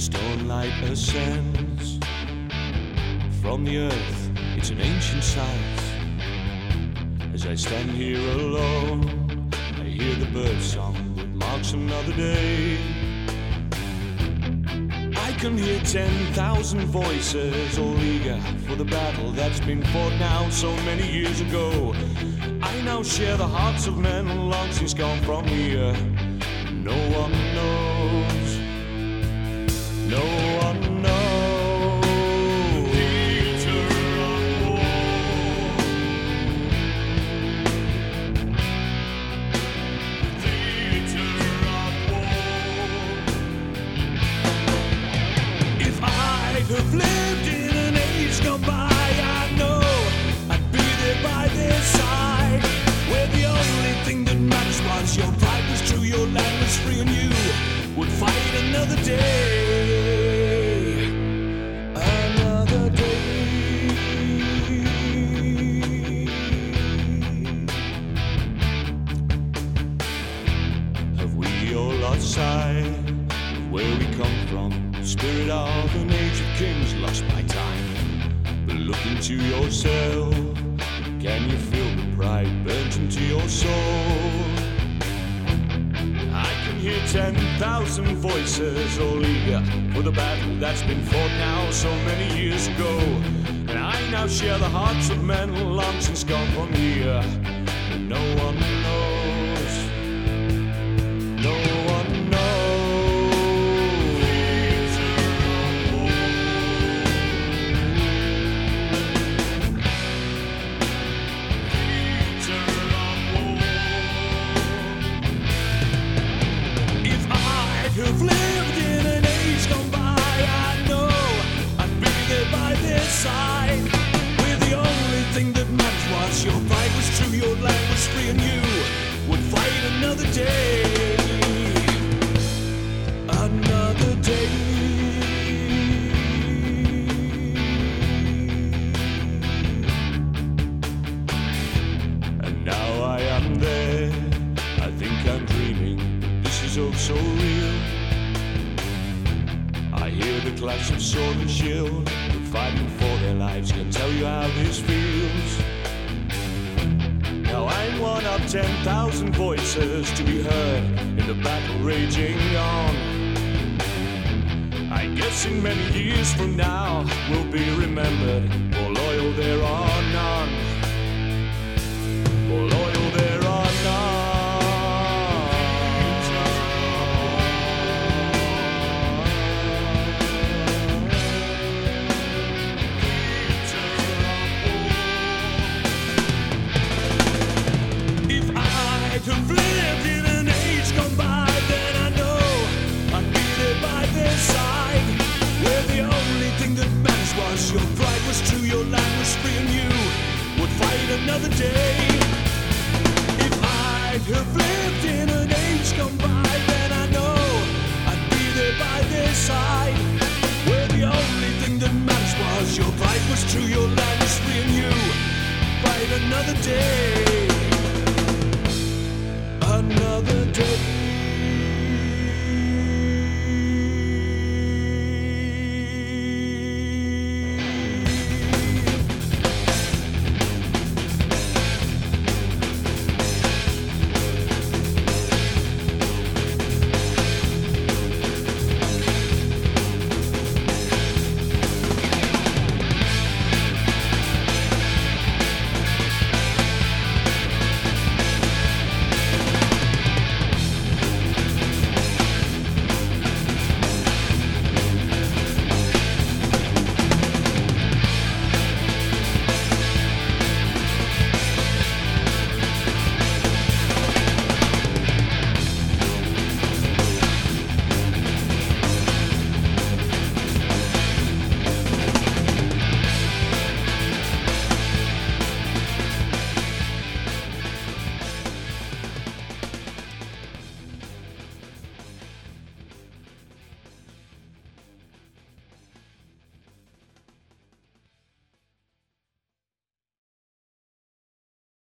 stone light ascends from the earth. It's an ancient sight. As I stand here alone, I hear the bird song that marks another day. I can hear 10,000 voices, all eager for the battle that's been fought now so many years ago. I now share the hearts of men long since gone from here. No one knows. No of where we come from? Spirit of an age of kings lost by time. But look into yourself. Can you feel the pride burnt into your soul? I can hear 10,000 voices all eager for the battle that's been fought now so many years ago. And I now share the hearts of men long since gone from here. And no one clash of sword and shield. Fighting for their lives can tell you how this feels. Ten thousand voices to be heard in the battle raging on. I guess in many years from now we'll be remembered for loyal there are none. Your side. Where the only thing that matters. Was your pride was true, your land